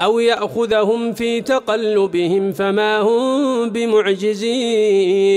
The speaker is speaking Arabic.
أو يأخذهم في تقلبهم فما هم بمعجزين.